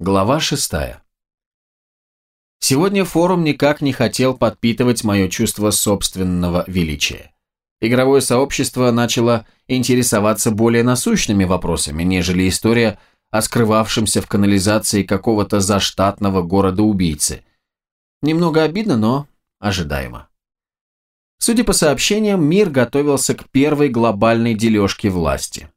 Глава шестая. Сегодня форум никак не хотел подпитывать мое чувство собственного величия. Игровое сообщество начало интересоваться более насущными вопросами, нежели история о скрывавшемся в канализации какого-то заштатного города-убийцы. Немного обидно, но ожидаемо. Судя по сообщениям, мир готовился к первой глобальной дележке власти.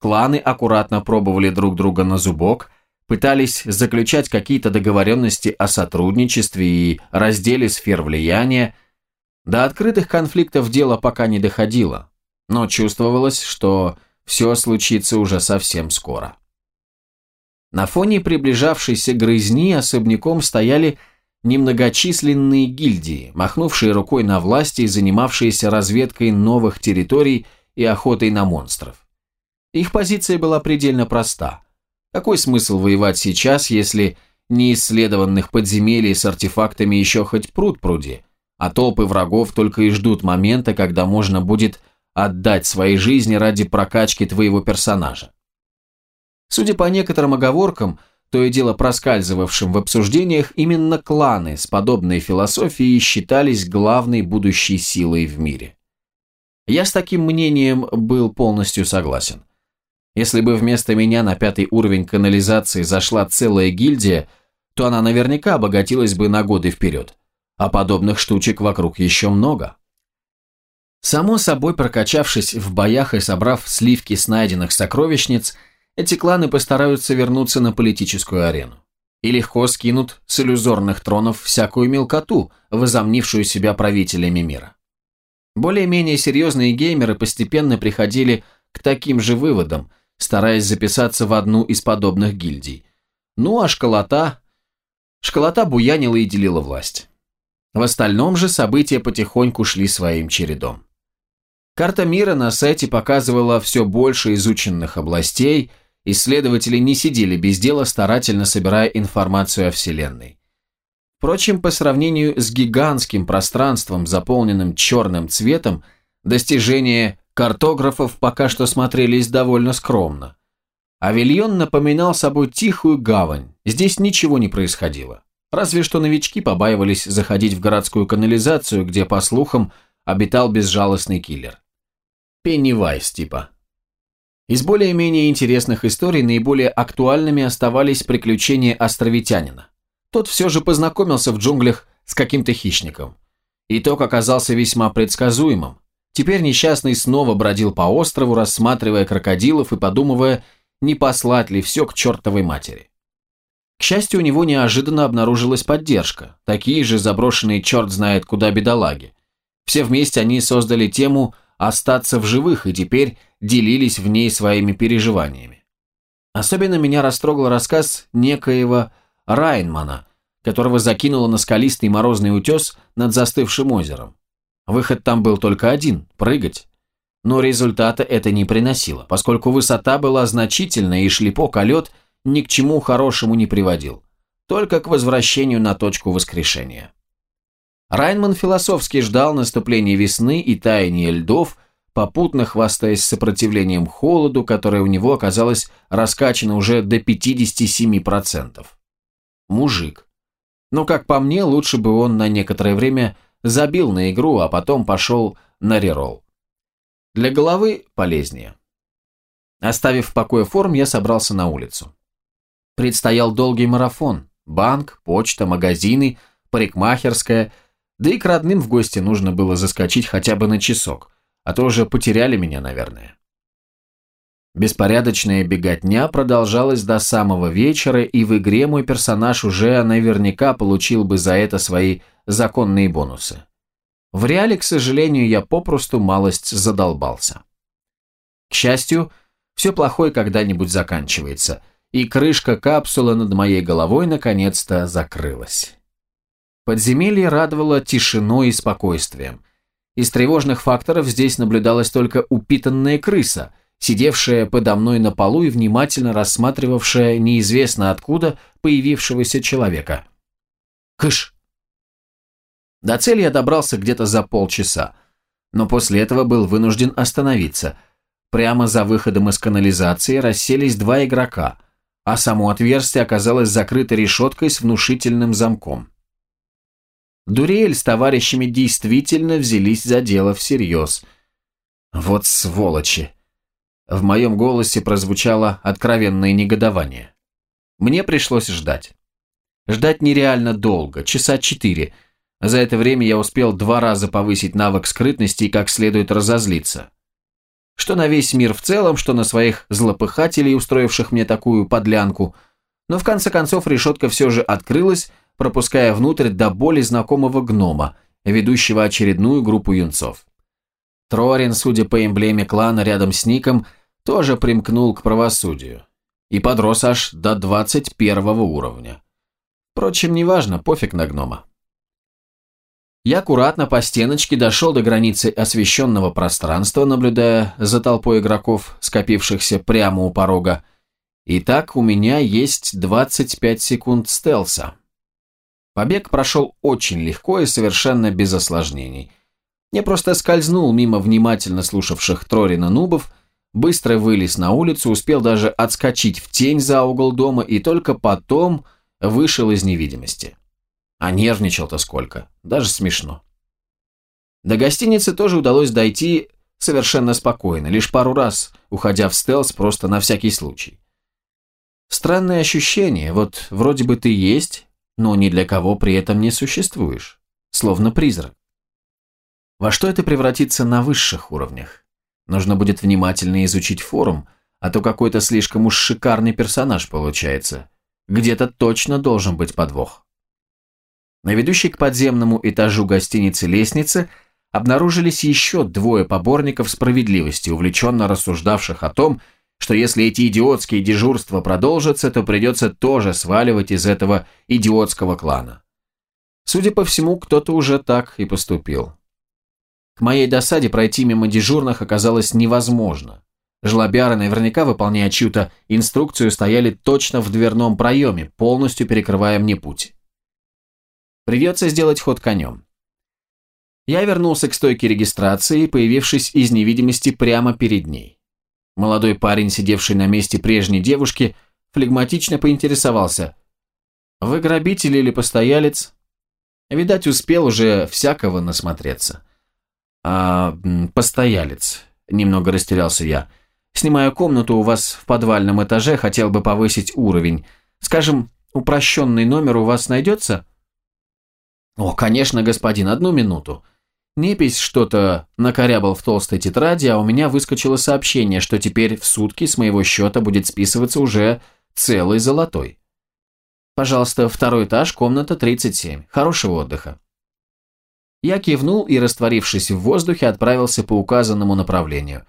Кланы аккуратно пробовали друг друга на зубок, пытались заключать какие-то договоренности о сотрудничестве и разделе сфер влияния. До открытых конфликтов дело пока не доходило, но чувствовалось, что все случится уже совсем скоро. На фоне приближавшейся грызни особняком стояли немногочисленные гильдии, махнувшие рукой на власти и занимавшиеся разведкой новых территорий и охотой на монстров. Их позиция была предельно проста. Какой смысл воевать сейчас, если неисследованных подземелий с артефактами еще хоть пруд пруди, а толпы врагов только и ждут момента, когда можно будет отдать свои жизни ради прокачки твоего персонажа. Судя по некоторым оговоркам, то и дело проскальзывавшим в обсуждениях, именно кланы с подобной философией считались главной будущей силой в мире. Я с таким мнением был полностью согласен. Если бы вместо меня на пятый уровень канализации зашла целая гильдия, то она наверняка обогатилась бы на годы вперед. А подобных штучек вокруг еще много. Само собой, прокачавшись в боях и собрав сливки с найденных сокровищниц – эти кланы постараются вернуться на политическую арену. И легко скинут с иллюзорных тронов всякую мелкоту, возомнившую себя правителями мира. Более-менее серьезные геймеры постепенно приходили к таким же выводам, стараясь записаться в одну из подобных гильдий. Ну а школота... Школота буянила и делила власть. В остальном же события потихоньку шли своим чередом. Карта мира на сайте показывала все больше изученных областей, исследователи не сидели без дела, старательно собирая информацию о Вселенной. Впрочем, по сравнению с гигантским пространством, заполненным черным цветом, достижения картографов пока что смотрелись довольно скромно. Авильон напоминал собой тихую гавань, здесь ничего не происходило. Разве что новички побаивались заходить в городскую канализацию, где, по слухам, обитал безжалостный киллер. Пеннивайз типа. Из более-менее интересных историй наиболее актуальными оставались приключения островитянина. Тот все же познакомился в джунглях с каким-то хищником. Итог оказался весьма предсказуемым. Теперь несчастный снова бродил по острову, рассматривая крокодилов и подумывая, не послать ли все к чертовой матери. К счастью, у него неожиданно обнаружилась поддержка, такие же заброшенные черт знает куда бедолаги. Все вместе они создали тему остаться в живых и теперь делились в ней своими переживаниями. Особенно меня растрогал рассказ некоего Райнмана, которого закинуло на скалистый морозный утес над застывшим озером. Выход там был только один – прыгать. Но результата это не приносило, поскольку высота была значительная и шлепок о лед ни к чему хорошему не приводил, только к возвращению на точку воскрешения. Райнман философски ждал наступления весны и таяния льдов, попутно хвастаясь сопротивлением холоду, которое у него оказалось раскачано уже до 57%. Мужик. Но, как по мне, лучше бы он на некоторое время забил на игру, а потом пошел на реролл. Для головы полезнее. Оставив в покое форм, я собрался на улицу. Предстоял долгий марафон. Банк, почта, магазины, парикмахерская – да и к родным в гости нужно было заскочить хотя бы на часок, а то уже потеряли меня, наверное. Беспорядочная беготня продолжалась до самого вечера, и в игре мой персонаж уже наверняка получил бы за это свои законные бонусы. В реале, к сожалению, я попросту малость задолбался. К счастью, все плохое когда-нибудь заканчивается, и крышка капсулы над моей головой наконец-то закрылась. Подземелье радовало тишиной и спокойствием. Из тревожных факторов здесь наблюдалась только упитанная крыса, сидевшая подо мной на полу и внимательно рассматривавшая неизвестно откуда появившегося человека. «Кыш!» До цели я добрался где-то за полчаса, но после этого был вынужден остановиться. Прямо за выходом из канализации расселись два игрока, а само отверстие оказалось закрыто решеткой с внушительным замком. Дуриэль с товарищами действительно взялись за дело всерьез. Вот сволочи! В моем голосе прозвучало откровенное негодование. Мне пришлось ждать. Ждать нереально долго, часа четыре. За это время я успел два раза повысить навык скрытности и как следует разозлиться. Что на весь мир в целом, что на своих злопыхателей, устроивших мне такую подлянку. Но в конце концов решетка все же открылась, пропуская внутрь до боли знакомого гнома, ведущего очередную группу юнцов. Трорин, судя по эмблеме клана рядом с ником, тоже примкнул к правосудию. И подрос аж до 21 уровня. Впрочем, неважно, пофиг на гнома. Я аккуратно по стеночке дошел до границы освещенного пространства, наблюдая за толпой игроков, скопившихся прямо у порога. Итак, у меня есть 25 секунд стелса. Побег прошел очень легко и совершенно без осложнений. Я просто скользнул мимо внимательно слушавших Трорина нубов, быстро вылез на улицу, успел даже отскочить в тень за угол дома и только потом вышел из невидимости. А нервничал-то сколько, даже смешно. До гостиницы тоже удалось дойти совершенно спокойно, лишь пару раз, уходя в стелс просто на всякий случай. Странное ощущение, вот вроде бы ты есть, но ни для кого при этом не существуешь, словно призрак. Во что это превратится на высших уровнях? Нужно будет внимательно изучить форум, а то какой-то слишком уж шикарный персонаж получается. Где-то точно должен быть подвох. На ведущей к подземному этажу гостиницы лестнице обнаружились еще двое поборников справедливости, увлеченно рассуждавших о том, что если эти идиотские дежурства продолжатся, то придется тоже сваливать из этого идиотского клана. Судя по всему, кто-то уже так и поступил. К моей досаде пройти мимо дежурных оказалось невозможно. Жлобяры, наверняка выполняя чью-то инструкцию, стояли точно в дверном проеме, полностью перекрывая мне путь. Придется сделать ход конем. Я вернулся к стойке регистрации, появившись из невидимости прямо перед ней. Молодой парень, сидевший на месте прежней девушки, флегматично поинтересовался. «Вы грабитель или постоялец?» Видать, успел уже всякого насмотреться. «А, постоялец», — немного растерялся я. «Снимаю комнату у вас в подвальном этаже, хотел бы повысить уровень. Скажем, упрощенный номер у вас найдется?» «О, конечно, господин, одну минуту. Непись что-то накорябал в толстой тетради, а у меня выскочило сообщение, что теперь в сутки с моего счета будет списываться уже целый золотой. Пожалуйста, второй этаж, комната 37. Хорошего отдыха. Я кивнул и, растворившись в воздухе, отправился по указанному направлению.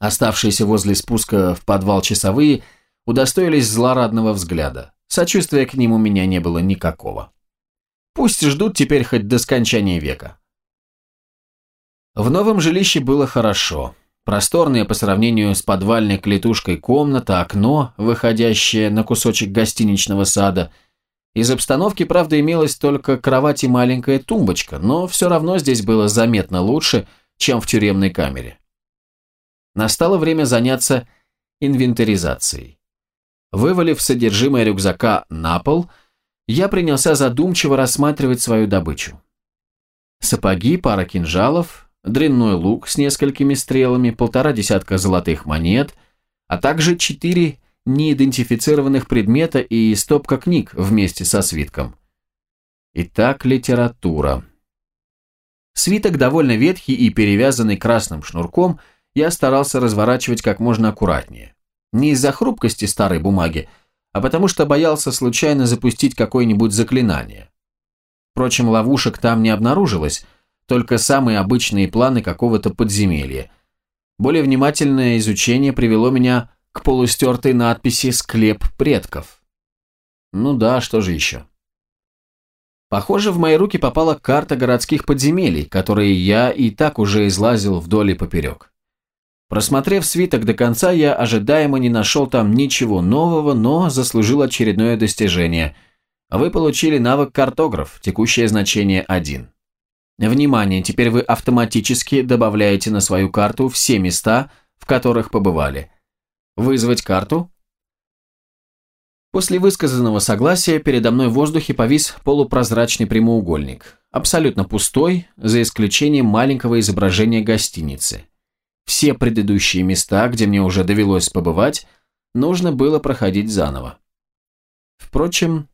Оставшиеся возле спуска в подвал часовые удостоились злорадного взгляда. Сочувствия к ним у меня не было никакого. Пусть ждут теперь хоть до скончания века. В новом жилище было хорошо. Просторная по сравнению с подвальной клетушкой комната, окно, выходящее на кусочек гостиничного сада. Из обстановки, правда, имелась только кровать и маленькая тумбочка, но все равно здесь было заметно лучше, чем в тюремной камере. Настало время заняться инвентаризацией. Вывалив содержимое рюкзака на пол, я принялся задумчиво рассматривать свою добычу. Сапоги, пара кинжалов, дрянной лук с несколькими стрелами, полтора десятка золотых монет, а также четыре неидентифицированных предмета и стопка книг вместе со свитком. Итак, литература. Свиток довольно ветхий и перевязанный красным шнурком, я старался разворачивать как можно аккуратнее. Не из-за хрупкости старой бумаги, а потому что боялся случайно запустить какое-нибудь заклинание. Впрочем, ловушек там не обнаружилось, только самые обычные планы какого-то подземелья. Более внимательное изучение привело меня к полустертой надписи «Склеп предков». Ну да, что же еще? Похоже, в мои руки попала карта городских подземелий, которые я и так уже излазил вдоль и поперек. Просмотрев свиток до конца, я ожидаемо не нашел там ничего нового, но заслужил очередное достижение. Вы получили навык картограф, текущее значение 1. Внимание, теперь вы автоматически добавляете на свою карту все места, в которых побывали. Вызвать карту? После высказанного согласия передо мной в воздухе повис полупрозрачный прямоугольник, абсолютно пустой, за исключением маленького изображения гостиницы. Все предыдущие места, где мне уже довелось побывать, нужно было проходить заново. Впрочем,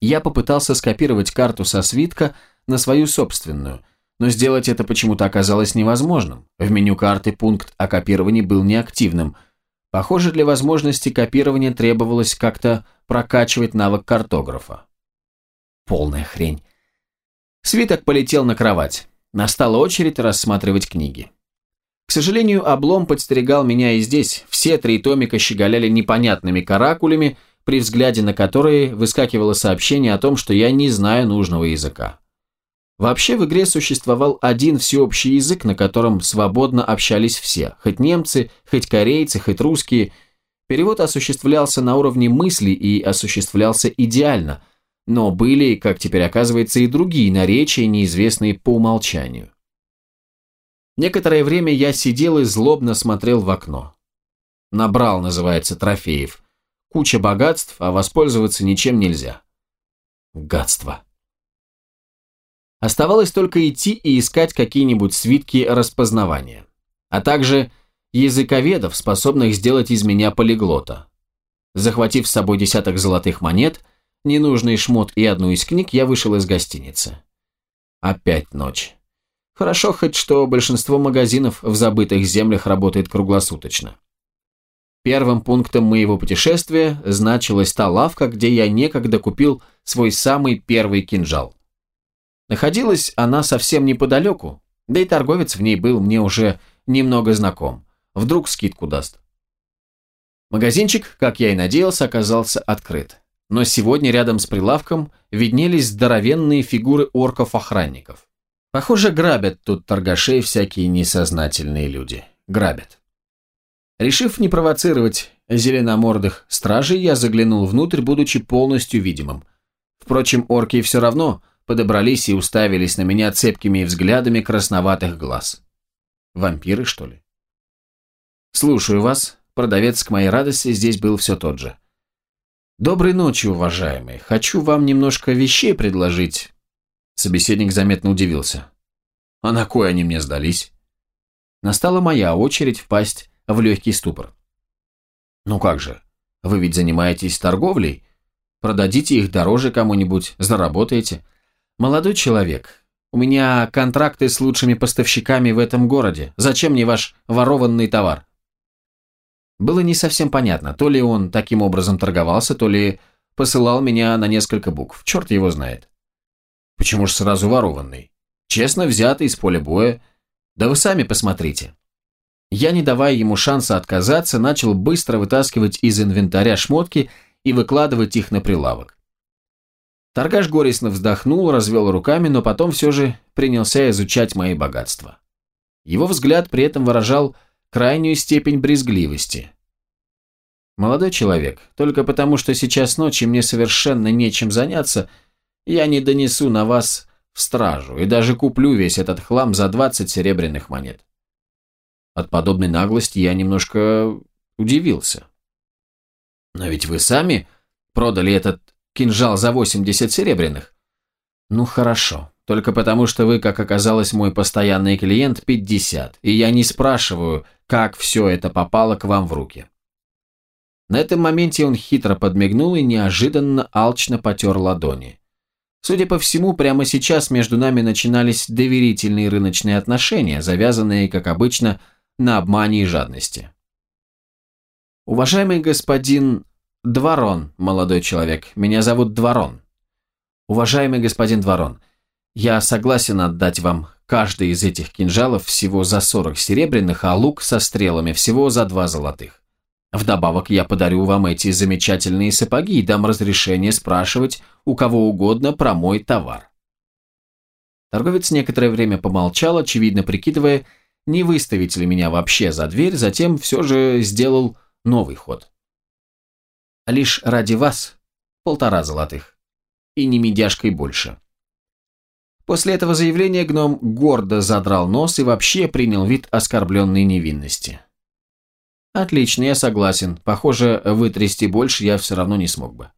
я попытался скопировать карту со свитка на свою собственную, но сделать это почему-то оказалось невозможным. В меню карты пункт о копировании был неактивным. Похоже, для возможности копирования требовалось как-то прокачивать навык картографа. Полная хрень. Свиток полетел на кровать. Настала очередь рассматривать книги. К сожалению, облом подстерегал меня и здесь. Все три томика щеголяли непонятными каракулями, при взгляде на которые выскакивало сообщение о том, что я не знаю нужного языка. Вообще в игре существовал один всеобщий язык, на котором свободно общались все, хоть немцы, хоть корейцы, хоть русские. Перевод осуществлялся на уровне мысли и осуществлялся идеально, но были, как теперь оказывается, и другие наречия, неизвестные по умолчанию. Некоторое время я сидел и злобно смотрел в окно. Набрал, называется, трофеев. Куча богатств, а воспользоваться ничем нельзя. Гадство. Оставалось только идти и искать какие-нибудь свитки распознавания. А также языковедов, способных сделать из меня полиглота. Захватив с собой десяток золотых монет, ненужный шмот и одну из книг, я вышел из гостиницы. Опять ночь. Хорошо хоть, что большинство магазинов в забытых землях работает круглосуточно. Первым пунктом моего путешествия значилась та лавка, где я некогда купил свой самый первый кинжал. Находилась она совсем неподалеку, да и торговец в ней был мне уже немного знаком. Вдруг скидку даст. Магазинчик, как я и надеялся, оказался открыт. Но сегодня рядом с прилавком виднелись здоровенные фигуры орков-охранников. Похоже, грабят тут торгашей всякие несознательные люди. Грабят. Решив не провоцировать зеленомордых стражей, я заглянул внутрь, будучи полностью видимым. Впрочем, орки все равно подобрались и уставились на меня цепкими взглядами красноватых глаз. Вампиры, что ли? «Слушаю вас», продавец к моей радости здесь был все тот же. «Доброй ночи, уважаемый. Хочу вам немножко вещей предложить. Собеседник заметно удивился. «А на кой они мне сдались?» Настала моя очередь впасть в легкий ступор. «Ну как же, вы ведь занимаетесь торговлей? Продадите их дороже кому-нибудь, заработаете. Молодой человек, у меня контракты с лучшими поставщиками в этом городе. Зачем мне ваш ворованный товар?» Было не совсем понятно, то ли он таким образом торговался, то ли посылал меня на несколько букв. Черт его знает. Почему же сразу ворованный? Честно взятый из поля боя. Да вы сами посмотрите. Я, не давая ему шанса отказаться, начал быстро вытаскивать из инвентаря шмотки и выкладывать их на прилавок. Торгаш горестно вздохнул, развел руками, но потом все же принялся изучать мои богатства. Его взгляд при этом выражал крайнюю степень брезгливости. «Молодой человек, только потому, что сейчас ночью мне совершенно нечем заняться», я не донесу на вас в стражу и даже куплю весь этот хлам за 20 серебряных монет. От подобной наглости я немножко удивился. Но ведь вы сами продали этот кинжал за 80 серебряных. Ну хорошо, только потому что вы, как оказалось, мой постоянный клиент 50, и я не спрашиваю, как все это попало к вам в руки. На этом моменте он хитро подмигнул и неожиданно алчно потер ладони. Судя по всему, прямо сейчас между нами начинались доверительные рыночные отношения, завязанные, как обычно, на обмане и жадности. Уважаемый господин Дворон, молодой человек, меня зовут Дворон. Уважаемый господин Дворон, я согласен отдать вам каждый из этих кинжалов всего за 40 серебряных, а лук со стрелами всего за два золотых. Вдобавок я подарю вам эти замечательные сапоги и дам разрешение спрашивать у кого угодно про мой товар. Торговец некоторое время помолчал, очевидно прикидывая, не выставить ли меня вообще за дверь, затем все же сделал новый ход. Лишь ради вас полтора золотых. И не медяшкой больше. После этого заявления гном гордо задрал нос и вообще принял вид оскорбленной невинности. Отлично, я согласен. Похоже, вытрясти больше я все равно не смог бы.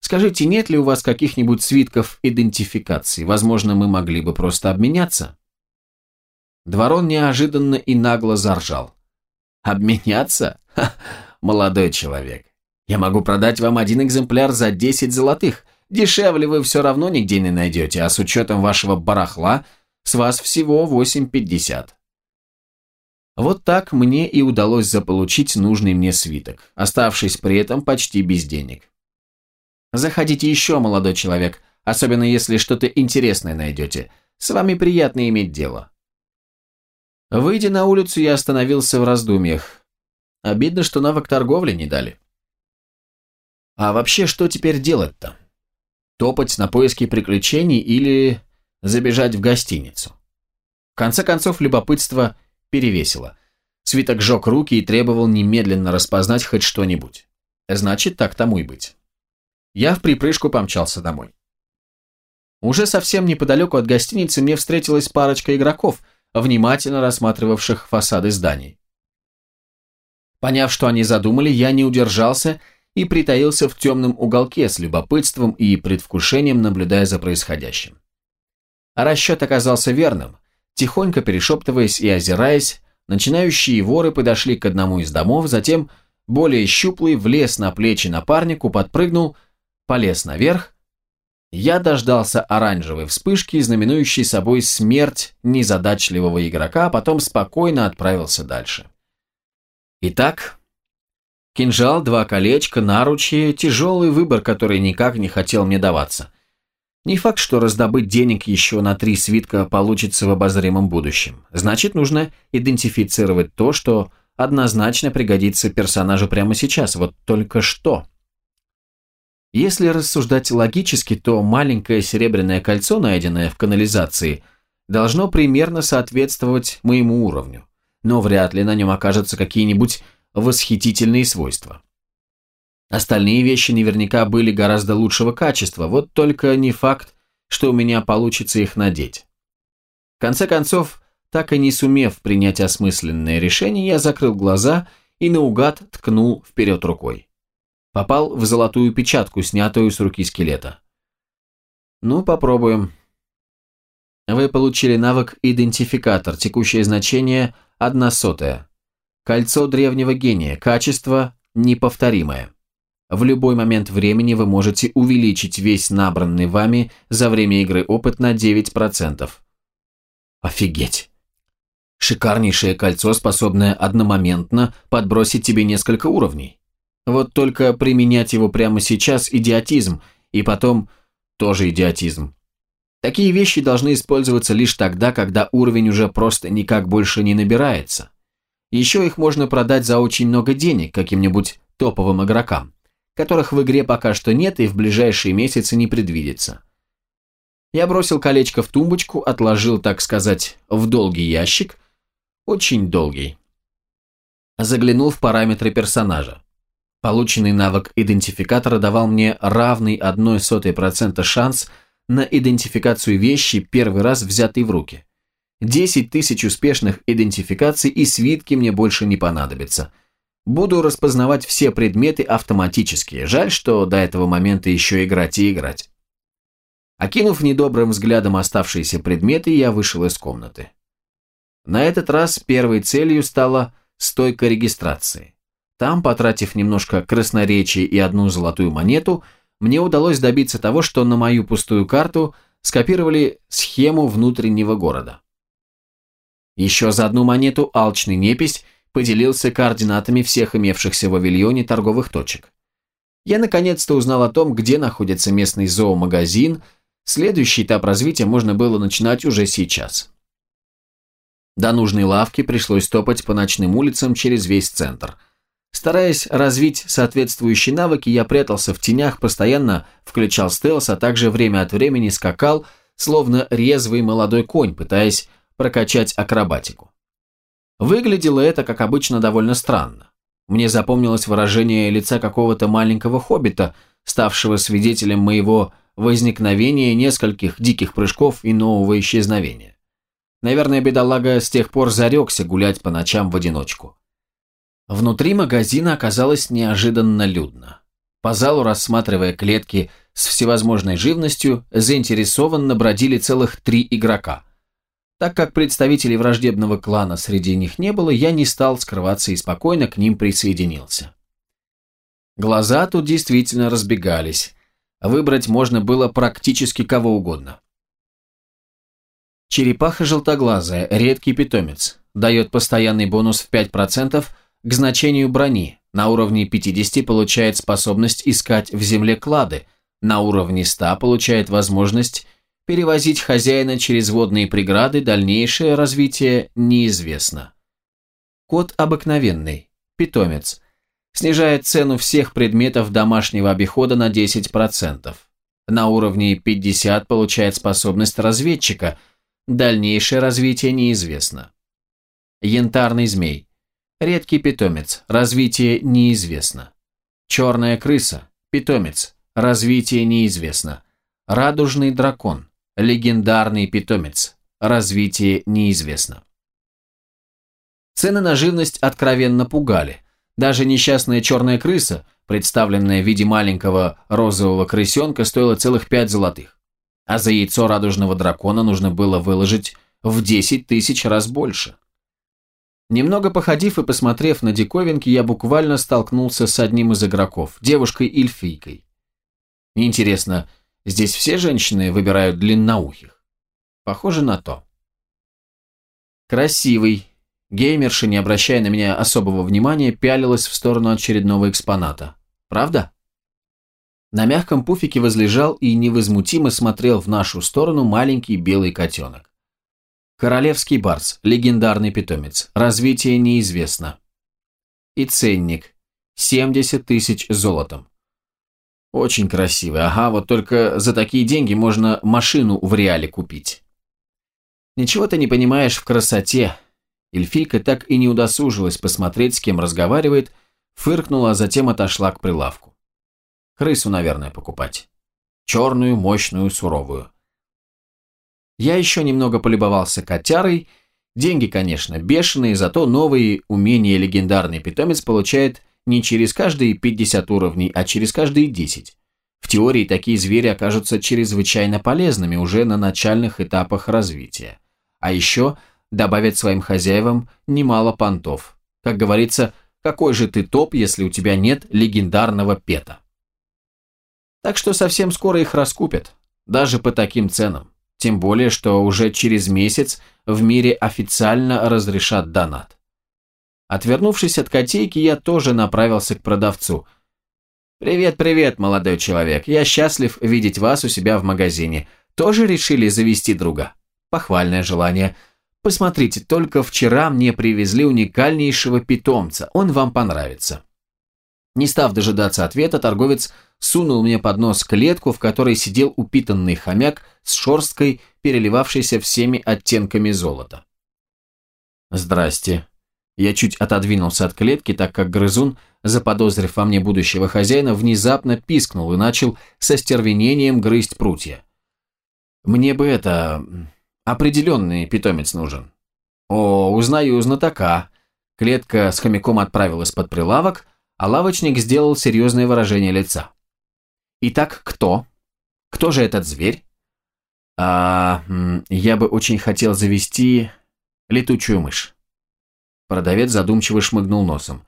Скажите, нет ли у вас каких-нибудь свитков идентификации? Возможно, мы могли бы просто обменяться? Дворон неожиданно и нагло заржал. Обменяться? Ха, молодой человек. Я могу продать вам один экземпляр за 10 золотых. Дешевле вы все равно нигде не найдете, а с учетом вашего барахла с вас всего 8,50. Вот так мне и удалось заполучить нужный мне свиток, оставшись при этом почти без денег. Заходите еще, молодой человек, особенно если что-то интересное найдете. С вами приятно иметь дело. Выйдя на улицу, я остановился в раздумьях. Обидно, что навык торговли не дали. А вообще, что теперь делать-то? Топать на поиски приключений или забежать в гостиницу? В конце концов, любопытство перевесило. Свиток жег руки и требовал немедленно распознать хоть что-нибудь. Значит, так тому и быть. Я в припрыжку помчался домой. Уже совсем неподалеку от гостиницы мне встретилась парочка игроков, внимательно рассматривавших фасады зданий. Поняв, что они задумали, я не удержался и притаился в темном уголке с любопытством и предвкушением, наблюдая за происходящим. Расчет оказался верным. Тихонько перешептываясь и озираясь, начинающие воры подошли к одному из домов, затем более щуплый влез на плечи напарнику, подпрыгнул, полез наверх. Я дождался оранжевой вспышки, знаменующей собой смерть незадачливого игрока, а потом спокойно отправился дальше. Итак, Кинжал, два колечка, наручи, тяжелый выбор, который никак не хотел мне даваться. Не факт, что раздобыть денег еще на три свитка получится в обозримом будущем. Значит, нужно идентифицировать то, что однозначно пригодится персонажу прямо сейчас. Вот только что. Если рассуждать логически, то маленькое серебряное кольцо, найденное в канализации, должно примерно соответствовать моему уровню. Но вряд ли на нем окажутся какие-нибудь восхитительные свойства. Остальные вещи наверняка были гораздо лучшего качества, вот только не факт, что у меня получится их надеть. В конце концов, так и не сумев принять осмысленное решение, я закрыл глаза и наугад ткнул вперед рукой. Попал в золотую печатку, снятую с руки скелета. Ну, попробуем. Вы получили навык «Идентификатор», текущее значение – одна сотая. Кольцо древнего гения, качество неповторимое. В любой момент времени вы можете увеличить весь набранный вами за время игры опыт на 9%. Офигеть! Шикарнейшее кольцо, способное одномоментно подбросить тебе несколько уровней. Вот только применять его прямо сейчас – идиотизм, и потом тоже идиотизм. Такие вещи должны использоваться лишь тогда, когда уровень уже просто никак больше не набирается. Еще их можно продать за очень много денег каким-нибудь топовым игрокам, которых в игре пока что нет и в ближайшие месяцы не предвидится. Я бросил колечко в тумбочку, отложил, так сказать, в долгий ящик, очень долгий. Заглянул в параметры персонажа. Полученный навык идентификатора давал мне равный 0,01% шанс на идентификацию вещи, первый раз взятой в руки. 10 тысяч успешных идентификаций и свитки мне больше не понадобятся. Буду распознавать все предметы автоматически. Жаль, что до этого момента еще играть и играть. Окинув недобрым взглядом оставшиеся предметы, я вышел из комнаты. На этот раз первой целью стала стойка регистрации. Там, потратив немножко красноречия и одну золотую монету, мне удалось добиться того, что на мою пустую карту скопировали схему внутреннего города. Еще за одну монету алчный непись поделился координатами всех имевшихся в Авильоне торговых точек. Я наконец-то узнал о том, где находится местный зоомагазин, следующий этап развития можно было начинать уже сейчас. До нужной лавки пришлось топать по ночным улицам через весь центр. Стараясь развить соответствующие навыки, я прятался в тенях, постоянно включал стелс, а также время от времени скакал, словно резвый молодой конь, пытаясь прокачать акробатику. Выглядело это, как обычно, довольно странно. Мне запомнилось выражение лица какого-то маленького хоббита, ставшего свидетелем моего возникновения нескольких диких прыжков и нового исчезновения. Наверное, бедолага с тех пор зарекся гулять по ночам в одиночку. Внутри магазина оказалось неожиданно людно. По залу, рассматривая клетки с всевозможной живностью, заинтересованно бродили целых три игрока. Так как представителей враждебного клана среди них не было, я не стал скрываться и спокойно к ним присоединился. Глаза тут действительно разбегались. Выбрать можно было практически кого угодно. Черепаха желтоглазая, редкий питомец, дает постоянный бонус в 5% к значению брони, на уровне 50 получает способность искать в земле клады, на уровне 100 получает возможность перевозить хозяина через водные преграды, дальнейшее развитие неизвестно. Код обыкновенный, питомец, снижает цену всех предметов домашнего обихода на 10%. На уровне 50 получает способность разведчика, дальнейшее развитие неизвестно. Янтарный змей, Редкий питомец. Развитие неизвестно. Черная крыса. Питомец. Развитие неизвестно. Радужный дракон. Легендарный питомец. Развитие неизвестно. Цены на живность откровенно пугали. Даже несчастная черная крыса, представленная в виде маленького розового крысенка, стоила целых пять золотых. А за яйцо радужного дракона нужно было выложить в 10 тысяч раз больше. Немного походив и посмотрев на диковинки, я буквально столкнулся с одним из игроков, девушкой-эльфийкой. Интересно, здесь все женщины выбирают длинноухих? Похоже на то. Красивый. Геймерша, не обращая на меня особого внимания, пялилась в сторону очередного экспоната. Правда? На мягком пуфике возлежал и невозмутимо смотрел в нашу сторону маленький белый котенок. Королевский барс, легендарный питомец. Развитие неизвестно. И ценник. 70 тысяч золотом. Очень красивый. Ага, вот только за такие деньги можно машину в реале купить. Ничего ты не понимаешь в красоте. Эльфийка так и не удосужилась посмотреть, с кем разговаривает, фыркнула, а затем отошла к прилавку. Крысу, наверное, покупать. Черную, мощную, суровую. Я еще немного полюбовался котярой. Деньги, конечно, бешеные, зато новые умения легендарный питомец получает не через каждые 50 уровней, а через каждые 10. В теории такие звери окажутся чрезвычайно полезными уже на начальных этапах развития. А еще добавят своим хозяевам немало понтов. Как говорится, какой же ты топ, если у тебя нет легендарного пета? Так что совсем скоро их раскупят, даже по таким ценам. Тем более, что уже через месяц в мире официально разрешат донат. Отвернувшись от котейки, я тоже направился к продавцу. «Привет, привет, молодой человек. Я счастлив видеть вас у себя в магазине. Тоже решили завести друга?» Похвальное желание. «Посмотрите, только вчера мне привезли уникальнейшего питомца. Он вам понравится». Не став дожидаться ответа, торговец сунул мне под нос клетку, в которой сидел упитанный хомяк с шорсткой, переливавшейся всеми оттенками золота. «Здрасте». Я чуть отодвинулся от клетки, так как грызун, заподозрив во мне будущего хозяина, внезапно пискнул и начал со стервенением грызть прутья. «Мне бы это... определенный питомец нужен». «О, узнаю знатока». Клетка с хомяком отправилась под прилавок, а лавочник сделал серьезное выражение лица. «Итак, кто? Кто же этот зверь?» «А, я бы очень хотел завести летучую мышь». Продавец задумчиво шмыгнул носом.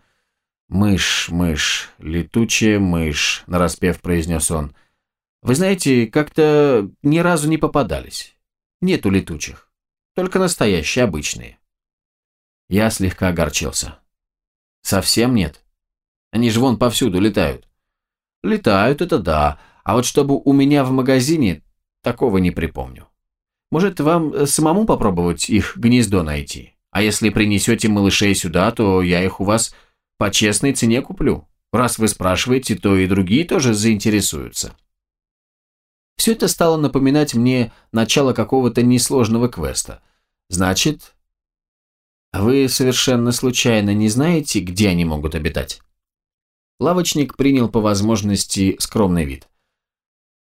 «Мышь, мышь, летучая мышь», – нараспев произнес он. «Вы знаете, как-то ни разу не попадались. Нету летучих. Только настоящие, обычные». Я слегка огорчился. «Совсем нет?» Они же вон повсюду летают. Летают, это да. А вот чтобы у меня в магазине, такого не припомню. Может, вам самому попробовать их гнездо найти? А если принесете малышей сюда, то я их у вас по честной цене куплю. Раз вы спрашиваете, то и другие тоже заинтересуются. Все это стало напоминать мне начало какого-то несложного квеста. Значит, вы совершенно случайно не знаете, где они могут обитать? Лавочник принял по возможности скромный вид.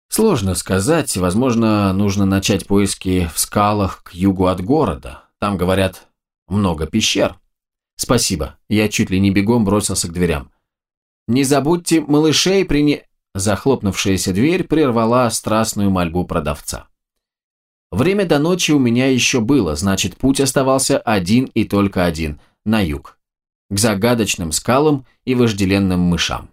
Сложно сказать, возможно, нужно начать поиски в скалах к югу от города. Там, говорят, много пещер. Спасибо. Я чуть ли не бегом бросился к дверям. Не забудьте малышей прине... Захлопнувшаяся дверь прервала страстную мольбу продавца. Время до ночи у меня еще было, значит, путь оставался один и только один – на юг. К загадочным скалам и вожделенным мышам.